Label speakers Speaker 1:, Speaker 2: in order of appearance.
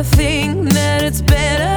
Speaker 1: I think that it's better